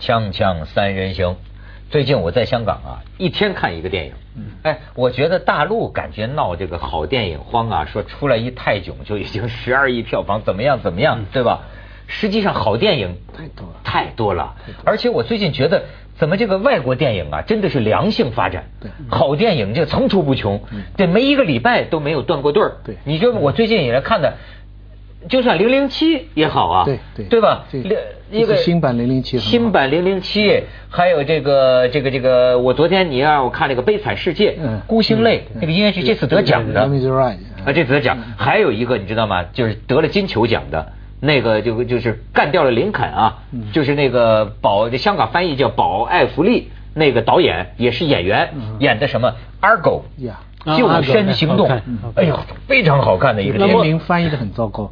锵锵三人行，最近我在香港啊，一天看一个电影。哎，我觉得大陆感觉闹这个好电影荒啊，说出来一泰囧就已经 十二亿票房，怎么样怎么样，对吧？实际上好电影太多了。太多了，而且我最近觉得，怎么这个外国电影啊，真的是良性发展。对。好电影这层出不穷，对，没一个礼拜都没有断过队儿。对。你就我最近以来看的，就算零零七也好啊，对对对吧？这两这次新版零零七新版零零七，还有这个这个这个，我昨天你让我看那个《悲惨世界》，嗯孤星泪那个音乐剧，这次得奖的。啊，这次得奖，还有一个你知道吗？就是得了金球奖的那个，就就是干掉了林肯啊，嗯就是那个保，香港翻译叫保艾弗利，那个导演也是演员，演的什么 Argo 呀救啊生行动哎呦，非常好看的一个电片影。名翻译的很糟糕，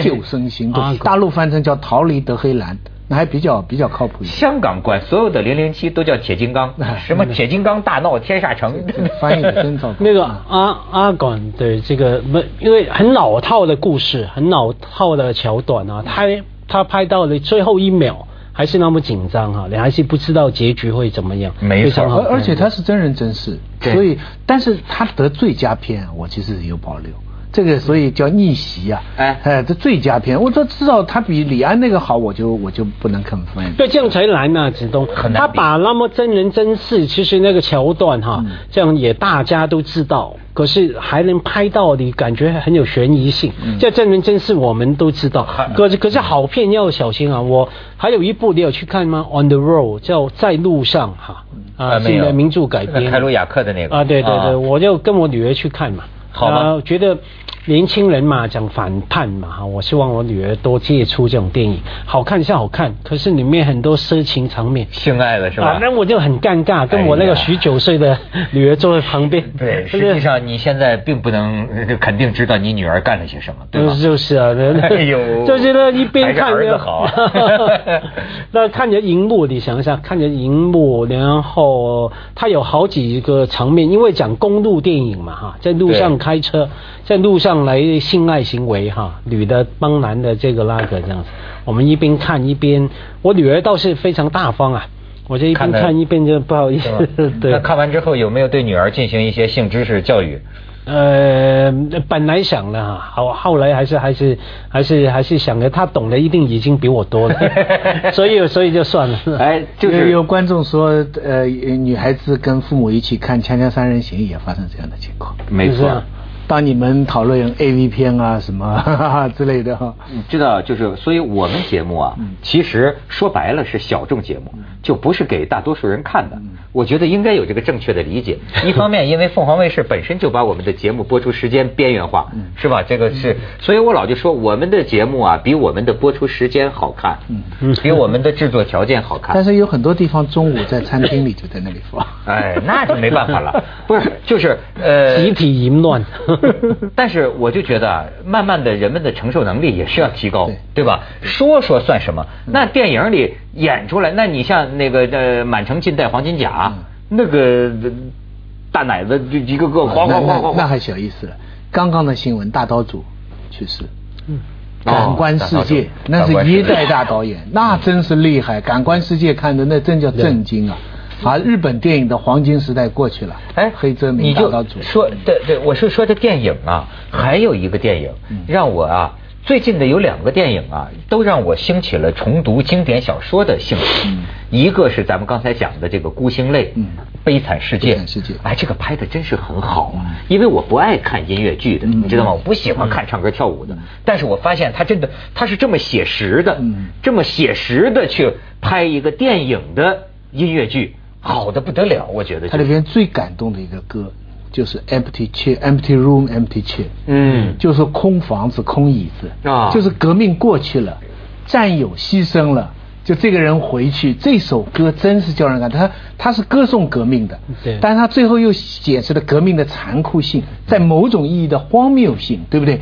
救生行动啊，大陆翻成叫逃离德黑兰，那还比较比较靠谱一点。香港管所有的零零七都叫铁金刚，什么铁金刚大闹天下城，翻译的真糟糕。那个阿阿管的这个没，因为很老套的故事，很老套的桥段啊，他他拍到了最后一秒还是那么紧张哈、你还是不知道结局会怎么样，没错。非常好而而且他是真人真事，对。所以但是他得最佳片，我其实有保留。这个所以叫逆袭啊，哎哎，这最佳片，我都知道他比李安那个好，我就我就不能肯分。对，这样才难呐、子东。他很难比把那么真人真事，其实那个桥段哈，嗯这样也大家都知道，可是还能拍到你感觉很有悬疑性。嗯这真人真事我们都知道，可是可是好片要小心啊！我还有一部你有去看吗？On the Road 叫在路上哈，啊，没有是的名著改编。凯鲁亚克的那个啊，对对对，啊我就跟我女儿去看嘛。好吧呃觉得年轻人嘛，讲反叛嘛，哈，我希望我女儿多接触这种电影，好看是好看，可是里面很多色情场面。性爱的是吧？啊，那我就很尴尬，跟我那个十九岁的女儿坐在旁边。对，实际上你现在并不能呃肯定知道你女儿干了些什么，对吧？就是啊，哎呦就是那，一边看着好啊 那看着荧幕，你想一下，看着荧幕，然后它有好几个场面，因为讲公路电影嘛，哈，在路上对开车，在路上来性爱行为，哈，女的帮男的这个那个这样子，我们一边看一边，我女儿倒是非常大方啊，我就一边看一边就不好意思，对那。看完之后有没有对女儿进行一些性知识教育？呃，本来想的哈，后后来还是还是还是还是想着，他懂的一定已经比我多了，所以所以就算了。哎，就是有有观众说，呃，女孩子跟父母一起看《锵锵三人行》也发生这样的情况。没错。当你们讨论 A V 片啊什么哈哈之类的哈，你知道，就是所以我们节目啊，其实说白了是小众节目，就不是给大多数人看的。我觉得应该有这个正确的理解。一方面，因为凤凰卫视本身就把我们的节目播出时间边缘化，是吧？这个是，所以我老就说我们的节目啊，比我们的播出时间好看，比我们的制作条件好看但。是有很多地方中午在餐厅里就在那里放。哎，那就没办法了。不是，就是呃，集体淫乱。但是我就觉得啊，慢慢的人们的承受能力也是要提高，对对吧？说说算什么？那电影里演出来，那你像那个呃《满城尽带黄金甲》，那个呃大奶子就一个个哗哗那哗哗哗，那那还小意思了。刚刚的新闻，大刀组去世。嗯感官世界，哦那是一代大导演，那真是厉害。感官世界看的那真叫震惊啊！啊，日本电影的黄金时代过去了。哎，黑泽明大刀组说，对对，我是说这电影啊，还有一个电影嗯让我啊，最近的有两个电影啊，都让我兴起了重读经典小说的兴趣。一个是咱们刚才讲的这个《孤星泪》，嗯悲惨世界》，悲惨世界哎，这个拍的真是很好啊。因为我不爱看音乐剧的，嗯你知道吗？我不喜欢看唱歌跳舞的，但是我发现他真的他是这么写实的，嗯这么写实的去拍一个电影的音乐剧，好的不得了，我觉得、就是。它里边最感动的一个歌就是 Empty Chair、Empty Room、Empty Chair，嗯就是空房子、空椅子啊就是革命过去了，战友牺牲了。就这个人回去，这首歌真是叫人感动。他他是歌颂革命的，对但是他最后又解释了革命的残酷性，在某种意义的荒谬性，对不对？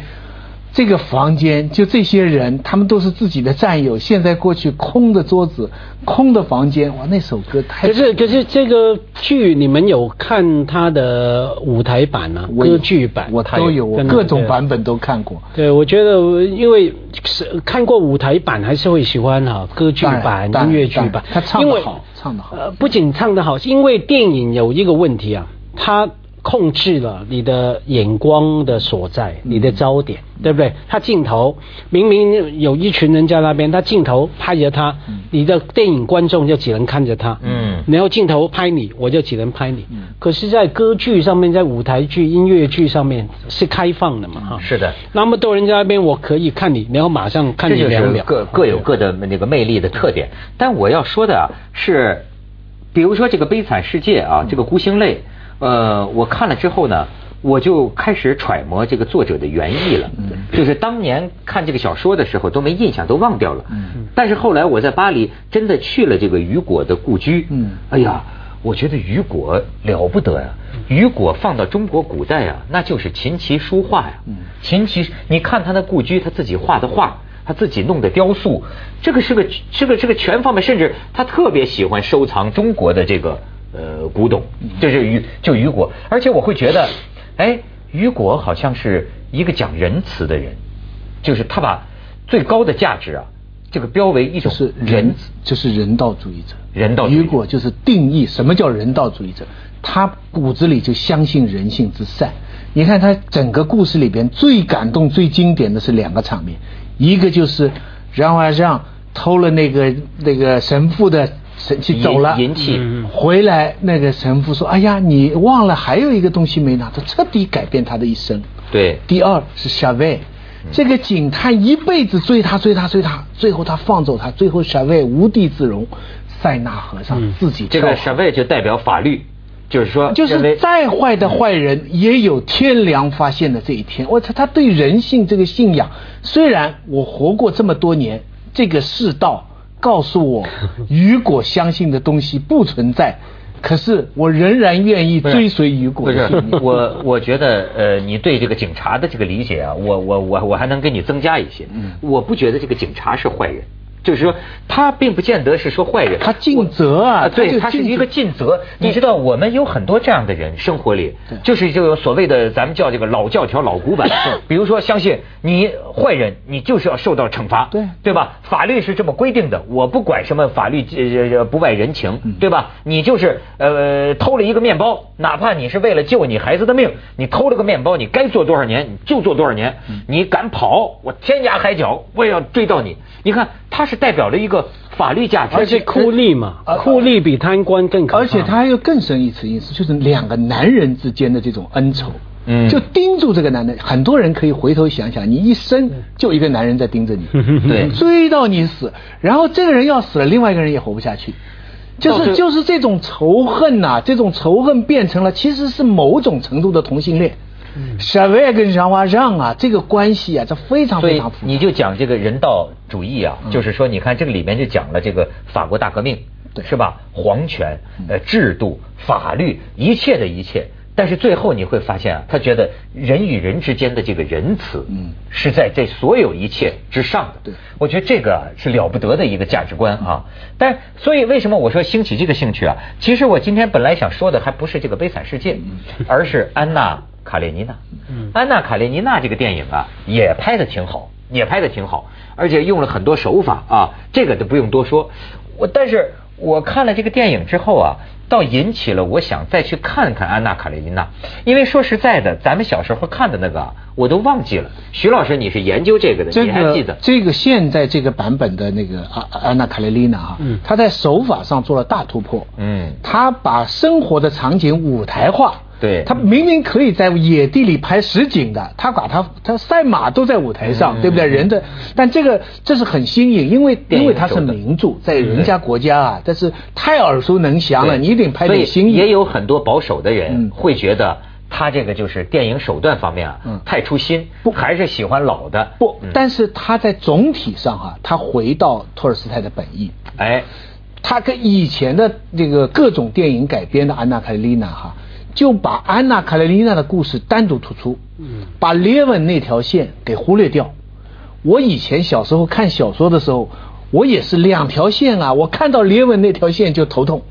这个房间就这些人，他们都是自己的战友。现在过去空的桌子，空的房间，哇，那首歌太……可是可是这个剧你们有看他的舞台版啊？歌剧版我都有，我各种版本都看过。对，我觉得因为是看过舞台版，还是会喜欢哈歌剧版、音乐剧版。他唱得好，唱得好。呃，不仅唱得好，因为电影有一个问题啊，他。控制了你的眼光的所在，你的焦点，对不对？他镜头明明有一群人在那边，他镜头拍着他，你的电影观众就只能看着他。嗯，然后镜头拍你，我就只能拍你。嗯，可是，在歌剧上面，在舞台剧、音乐剧上面是开放的嘛？哈，是的。那么多人在那边，我可以看你，然后马上看你两秒。各各有各的那个魅力的特点。但我要说的啊，是，比如说这个《悲惨世界》啊，这个《孤星泪》。呃，我看了之后呢，我就开始揣摩这个作者的原意了。嗯，就是当年看这个小说的时候都没印象，都忘掉了。嗯，但是后来我在巴黎真的去了这个雨果的故居。嗯，哎呀，我觉得雨果了不得呀！雨果放到中国古代啊，那就是琴棋书画呀。嗯，琴棋，你看他的故居，他自己画的画，他自己弄的雕塑，这个是个是个是个全方面，甚至他特别喜欢收藏中国的这个。呃，古董就是雨，就雨果，而且我会觉得，哎，雨果好像是一个讲仁慈的人，就是他把最高的价值啊，这个标为一种是仁，就是人道主义者。人道主义者雨果就是定义什么叫人道主义者，他骨子里就相信人性之善。你看他整个故事里边最感动、最经典的是两个场面，一个就是让阿让偷了那个那个神父的。神气走了，引起回来，那个神父说：“哎呀，你忘了还有一个东西没拿。”他彻底改变他的一生。对，第二是夏威，这个警探一辈子追他追他追他，最后他放走他，最后夏威无地自容。塞纳河上自己这个夏威就代表法律，就是说，就是再坏的坏人也有天良发现的这一天。我操，他对人性这个信仰，虽然我活过这么多年，这个世道。告诉我，雨果相信的东西不存在，可是我仍然愿意追随雨果。不是我，我觉得呃，你对这个警察的这个理解啊，我我我我还能给你增加一些。嗯，我不觉得这个警察是坏人。就是说，他并不见得是说坏人，他尽责啊，对他是一个尽责。你知道，我们有很多这样的人，生活里就是这个所谓的咱们叫这个老教条、老古板。比如说，相信你坏人，你就是要受到惩罚，对对吧？法律是这么规定的，我不管什么法律呃不外人情，对吧？你就是呃偷了一个面包，哪怕你是为了救你孩子的命，你偷了个面包，你该坐多少年你就坐多少年。你敢跑，我天涯海角我也要追到你。你看，他是。代表了一个法律价值，而且酷吏嘛，酷吏比贪官更可怕。而且他还有更深一层意思，就是两个男人之间的这种恩仇，嗯，就盯住这个男的。很多人可以回头想想，你一生就一个男人在盯着你，对，追到你死，然后这个人要死了，另外一个人也活不下去，就是。就是这种仇恨呐，这种仇恨变成了其实是某种程度的同性恋。沙威跟让瓦让啊，这个关系啊，这非常非常复杂。你就讲这个人道主义啊，就是说，你看这个里面就讲了这个法国大革命，对，是吧？皇权、呃，制度、法律，一切的一切。但是最后你会发现啊，他觉得人与人之间的这个仁慈，嗯，是在这所有一切之上的。对，我觉得这个是了不得的一个价值观啊。但所以为什么我说兴起这个兴趣啊？其实我今天本来想说的还不是这个悲惨世界，而是安娜。卡列尼娜，嗯安娜卡列尼娜这个电影啊，也拍的挺好，也拍的挺好，而且用了很多手法啊，这个都不用多说。我但是我看了这个电影之后啊，倒引起了我想再去看看安娜卡列尼娜，因为说实在的，咱们小时候看的那个我都忘记了。徐老师，你是研究这个的，你还记得？这个现在这个版本的那个安安娜卡列尼娜哈，他在手法上做了大突破。嗯，他把生活的场景舞台化。对他明明可以在野地里拍实景的，他把他他赛马都在舞台上，对不对？人的，但这个这是很新颖，因为因为它是名著，在人家国家啊，但是太耳熟能详了，你一定拍点新意。也有很多保守的人会觉得他这个就是电影手段方面啊，太出新，不还是喜欢老的。不，但是他在总体上哈，他回到托尔斯泰的本意。哎，他跟以前的这个各种电影改编的《安娜·卡列尼娜》哈。就把安娜卡列尼娜的故事单独突出，嗯，把列文那条线给忽略掉。我以前小时候看小说的时候，我也是两条线啊，我看到列文那条线就头痛。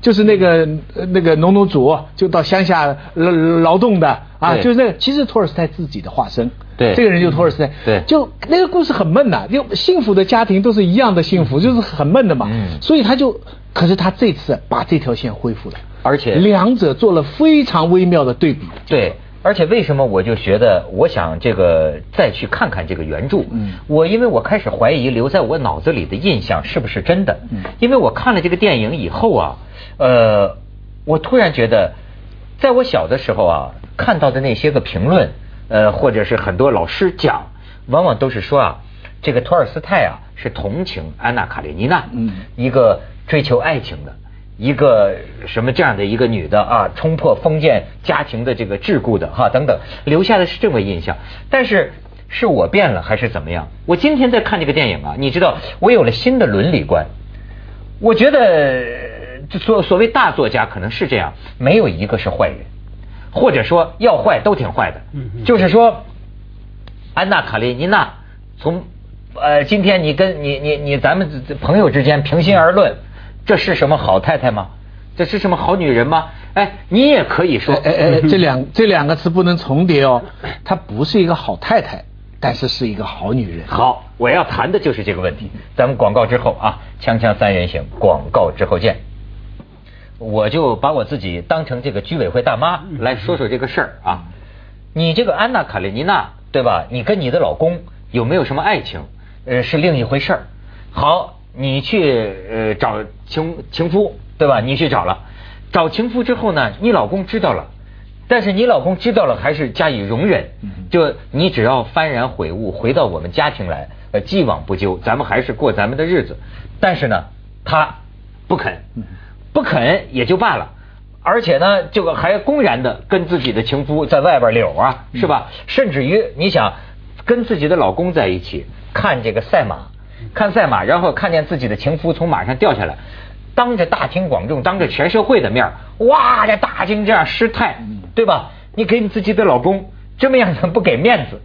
就是那个那个农奴主，就到乡下劳劳动的啊，就是那个，其实托尔斯泰自己的化身。对，这个人就托尔斯泰。对，就那个故事很闷呐，就幸福的家庭都是一样的幸福，就是很闷的嘛。嗯。所以他就，可是他这次把这条线恢复了，而且两者做了非常微妙的对比。对。而且为什么我就觉得我想这个再去看看这个原著？嗯，我因为我开始怀疑留在我脑子里的印象是不是真的？嗯，因为我看了这个电影以后啊，呃，我突然觉得，在我小的时候啊，看到的那些个评论，呃，或者是很多老师讲，往往都是说啊，这个托尔斯泰啊是同情安娜卡列尼娜，嗯，一个追求爱情的。一个什么这样的一个女的啊，冲破封建家庭的这个桎梏的哈等等，留下的是这么印象。但是是我变了还是怎么样？我今天在看这个电影啊，你知道我有了新的伦理观。我觉得所所谓大作家可能是这样，没有一个是坏人，或者说要坏都挺坏的。就是说，安娜卡列尼娜从呃今天你跟你你你咱们朋友之间平心而论。这是什么好太太吗？这是什么好女人吗？哎，你也可以说，哎哎，这两这两个词不能重叠哦。她不是一个好太太，但是是一个好女人。好，我要谈的就是这个问题。咱们广告之后啊，锵锵三人行，广告之后见。我就把我自己当成这个居委会大妈来说说这个事儿啊。你这个安娜卡列尼娜对吧？你跟你的老公有没有什么爱情？呃，是另一回事儿。好。你去呃找情情夫对吧？你去找了，找情夫之后呢，你老公知道了，但是你老公知道了还是加以容忍，就你只要幡然悔悟，回到我们家庭来，呃，既往不咎，咱们还是过咱们的日子。但是呢，他不肯，不肯也就罢了，而且呢，这个还公然的跟自己的情夫在外边溜啊，是吧？甚至于你想跟自己的老公在一起看这个赛马。看赛马，然后看见自己的情夫从马上掉下来，当着大庭广众，当着全社会的面哇，这大惊这样失态，对吧？你给你自己的老公这么样不给面子，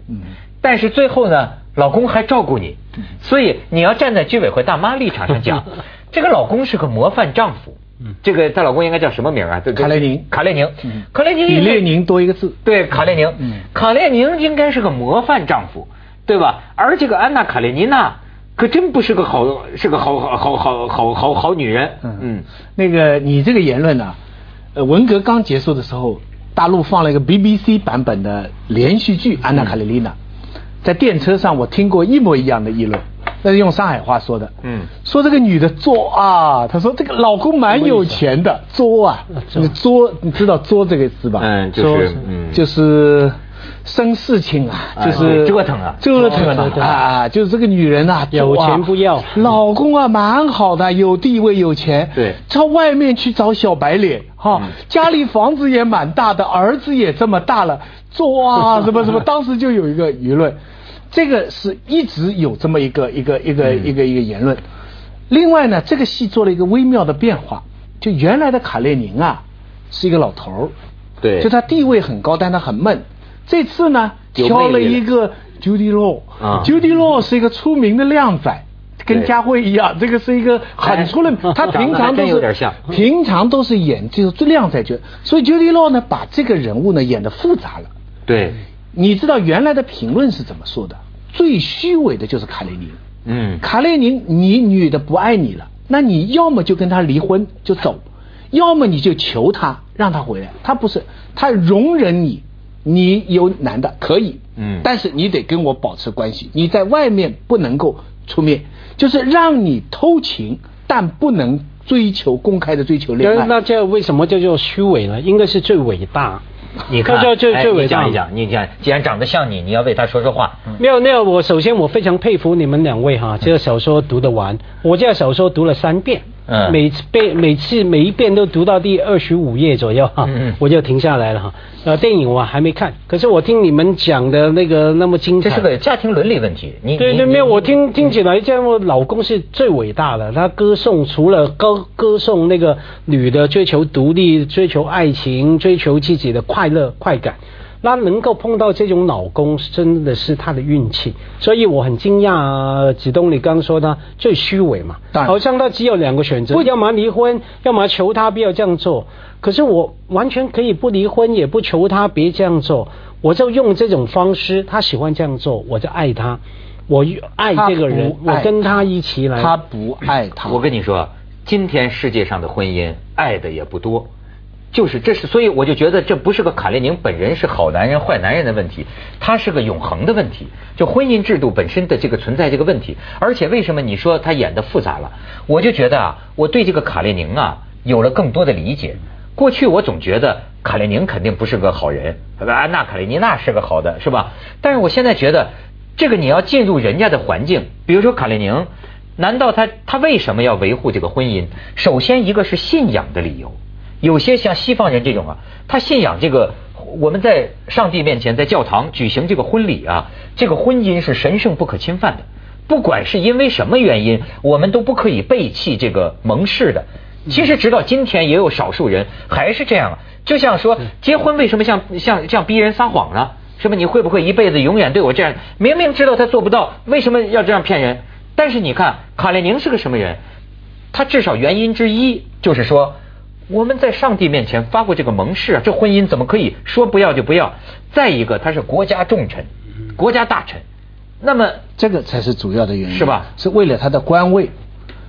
但是最后呢，老公还照顾你，所以你要站在居委会大妈立场上讲，这个老公是个模范丈夫。这个她老公应该叫什么名啊？卡列宁。卡列宁。卡列宁。比列宁多一个字。对，卡列宁。卡列宁应该是个模范丈夫，对吧？而这个安娜卡列尼娜。可真不是个好，是个好好好好好好好女人。嗯嗯，那个你这个言论呢？呃，文革刚结束的时候，大陆放了一个 BBC 版本的连续剧《安娜卡列尼娜》，在电车上我听过一模一样的议论，那是用上海话说的。嗯，说这个女的作啊，她说这个老公蛮有钱的，作啊，你作，你知道作这个字吧？嗯，就是，嗯，就是。生事情啊，就是折腾啊，折腾啊，啊，就是这个女人啊，有钱不要，老公啊，蛮好的，有地位有钱，对，到外面去找小白脸，哈，家里房子也蛮大的，儿子也这么大了，哇，什么什么，当时就有一个舆论，这个是一直有这么一个一个一个一个一个言论。另外呢，这个戏做了一个微妙的变化，就原来的卡列宁啊，是一个老头儿，对，就他地位很高，但他很闷。这次呢，挑了一个 Judy Law，Judy Law 是一个出名的靓仔，跟佳慧一样，这个是一个很出名。他平常都是平常都是演就是最靓仔角，所以 Judy Law 呢，把这个人物呢演的复杂了。对，你知道原来的评论是怎么说的？最虚伪的就是卡列宁。嗯，卡列宁，你女的不爱你了，那你要么就跟他离婚就走，要么你就求他让他回来。他不是，他容忍你。你有男的可以，嗯，但是你得跟我保持关系，你在外面不能够出面，就是让你偷情，但不能追求公开的追求恋爱。那这为什么叫做虚伪呢？应该是最伟大。你看，就就就伟大。讲一讲，你讲，既然长得像你，你要为他说说话。没有，没有。我首先我非常佩服你们两位哈，这个小说读得完，我这个小说读了三遍。嗯每次背每次每一遍都读到第二十五页左右哈，嗯嗯我就停下来了哈。呃，电影我还没看，可是我听你们讲的那个那么精彩，这是个家庭伦理问题。你对对，没有，我听听起来，这样我老公是最伟大的。他歌颂除了歌歌颂那个女的追求独立、追求爱情、追求自己的快乐快感，那能够碰到这种老公，真的是他的运气。所以我很惊讶啊，子东你刚说他最虚伪嘛，好像他只有两个选择，要么离婚，要么求他不要这样做。可是我完全可以不离婚，也不求他别这样做，我就用这种方式，他喜欢这样做，我就爱他。我爱这个人，我跟他一起来。他不爱他。我跟你说，今天世界上的婚姻爱的也不多，就是这是，所以我就觉得这不是个卡列宁本人是好男人坏男人的问题，他是个永恒的问题，就婚姻制度本身的这个存在这个问题。而且为什么你说他演的复杂了？我就觉得啊，我对这个卡列宁啊有了更多的理解。过去我总觉得卡列宁肯定不是个好人，安娜卡列尼娜是个好的，是吧？但是我现在觉得，这个你要进入人家的环境，比如说卡列宁，难道他他为什么要维护这个婚姻？首先一个是信仰的理由，有些像西方人这种啊，他信仰这个我们在上帝面前在教堂举行这个婚礼啊，这个婚姻是神圣不可侵犯的，不管是因为什么原因，我们都不可以背弃这个盟誓的。其实直到今天也有少数人还是这样啊，就像说结婚为什么像像像逼人撒谎呢？是吧？你会不会一辈子永远对我这样？明明知道他做不到，为什么要这样骗人？但是你看卡列宁是个什么人？他至少原因之一就是说，我们在上帝面前发过这个盟誓啊，这婚姻怎么可以说不要就不要？再一个，他是国家重臣，国家大臣，那么这个才是主要的原因，是吧是为了他的官位，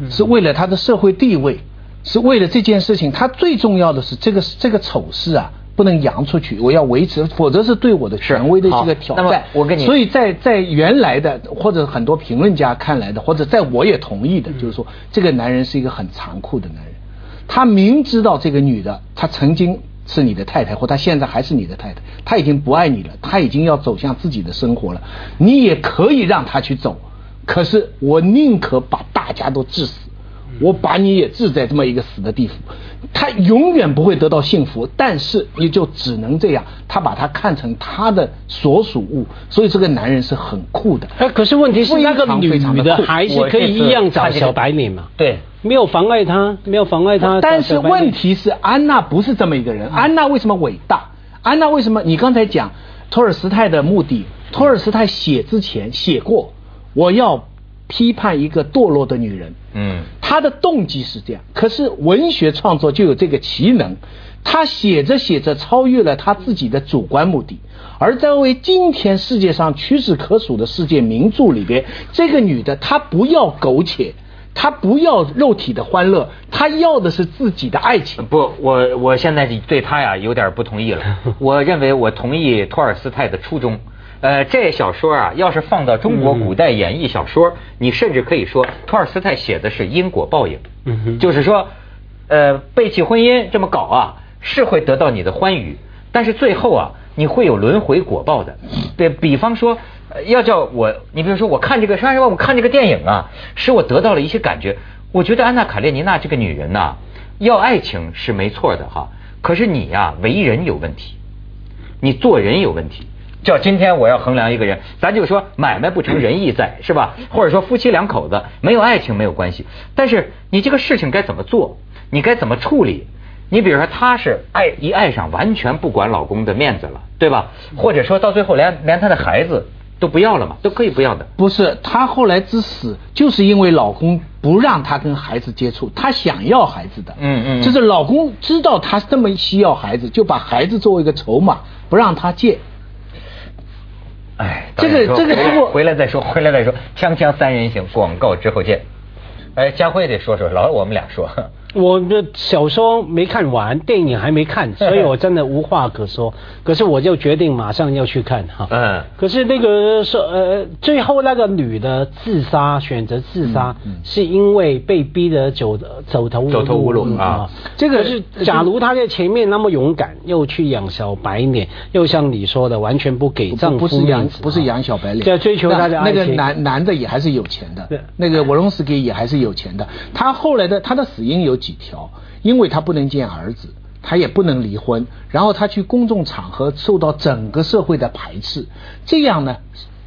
是为了他的社会地位，是为了这件事情。他最重要的是这个这个丑事啊，不能扬出去，我要维持，否则是对我的权威的一个挑好那么战。我跟你所以在在原来的或者很多评论家看来的，或者在我也同意的，就是说这个男人是一个很残酷的男人。他明知道这个女的，她曾经是你的太太，或她现在还是你的太太，她已经不爱你了，她已经要走向自己的生活了，你也可以让她去走，可是我宁可把大家都致死，我把你也置在这么一个死的地府，他永远不会得到幸福，但是你就只能这样，他把他看成他的所属物，所以这个男人是很酷的。哎，可是问题是那个女非常的还是可以一样找小白脸嘛？对，没有妨碍他，没有妨碍他。但是问题是，安娜不是这么一个人。安娜为什么伟大？安娜为什么？你刚才讲托尔斯泰的目的，托尔斯泰写之前写过，我要批判一个堕落的女人。嗯，他的动机是这样，可是文学创作就有这个奇能，他写着写着超越了他自己的主观目的，而在为今天世界上屈指可数的世界名著里边，这个女的她不要苟且，她不要肉体的欢乐，她要的是自己的爱情。不，我我现在对他呀有点不同意了。我认为我同意托尔斯泰的初衷。呃，这小说啊，要是放到中国古代演义小说，你甚至可以说托尔斯泰写的是因果报应。嗯哼就是说，呃，背弃婚姻这么搞啊，是会得到你的欢愉，但是最后啊，你会有轮回果报的。对比方说，呃要叫我，你比如说，我看这个，说实话，我看这个电影啊，使我得到了一些感觉。我觉得安娜卡列尼娜这个女人呐、要爱情是没错的哈，可是你呀、为人有问题，你做人有问题。叫今天我要衡量一个人，咱就说买卖不成仁义在，是吧？或者说夫妻两口子没有爱情没有关系，但是你这个事情该怎么做，你该怎么处理？你比如说，她是爱一爱上，完全不管老公的面子了，对吧？或者说到最后连连她的孩子都不要了嘛，都可以不要的。不是，她后来之死就是因为老公不让她跟孩子接触，她想要孩子的。嗯嗯嗯就是老公知道她这么需要孩子，就把孩子作为一个筹码，不让她借。哎，这个这个如果回来再说，回来再说。锵锵三人行，广告之后见。哎，佳慧得说说，老是我们俩说。我的小说没看完，电影还没看，所以我真的无话可说。可是我就决定马上要去看哈。嗯。可是那个说呃，最后那个女的自杀，选择自杀，是因为被逼得走走投走投无路啊。这个是，假如她在前面那么勇敢，又去养小白脸，又像你说的，完全不给丈夫养，不是养小白脸，在追求她的那个男男的也还是有钱的，那个沃隆斯基也还是有钱的。他后来的他的死因有几条？因为他不能见儿子，他也不能离婚，然后他去公众场合受到整个社会的排斥，这样呢，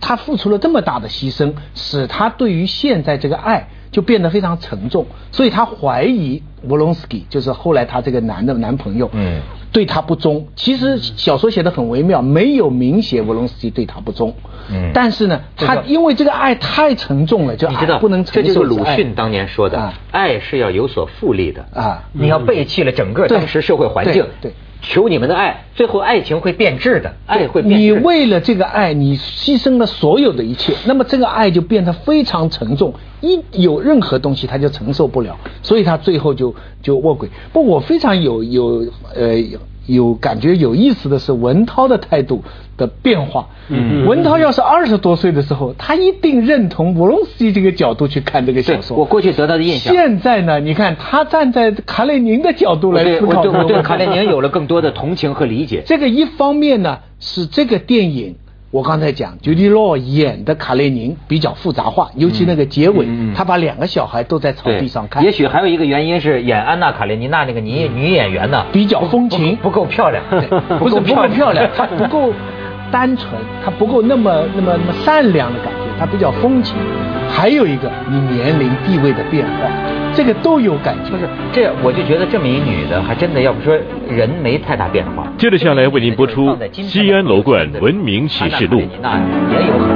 他付出了这么大的牺牲，使他对于现在这个爱就变得非常沉重，所以他怀疑沃隆斯基，就是后来他这个男的男朋友，嗯。对他不忠，其实小说写的很微妙，没有明写沃隆斯基对他不忠。嗯，但是呢，他因为这个爱太沉重了，就你知道不能承受。这就是鲁迅当年说的，爱是要有所复利的。啊！你要背弃了整个当时社会环境，对，求你们的爱，最后爱情会变质的，爱会变质。你为了这个爱，你牺牲了所有的一切，那么这个爱就变得非常沉重，一有任何东西他就承受不了，所以他最后就就卧轨。不，我非常有有呃。有感觉有意思的是文涛的态度的变化。嗯，文涛要是二十多岁的时候，他一定认同沃隆斯基这个角度去看这个小说。我过去得到的印象。现在呢，你看他站在卡列宁的角度来思考。我对我对卡列宁有了更多的同情和理解。这个一方面呢，是这个电影。我刚才讲，朱迪洛演的卡列宁比较复杂化，尤其那个结尾，他把两个小孩都在草地上看。也许还有一个原因是演安娜卡列尼娜那个女女演员呢比较风情，不够漂亮，不是 不够漂亮，她不够单纯，她不够那么那么那么善良的感觉，她比较风情。还有一个，你年龄地位的变化。这个都有感情，不是这，我就觉得这么一女的，还真的要不说人没太大变化。接着下来为您播出《西安楼冠文明启示录》。那也有。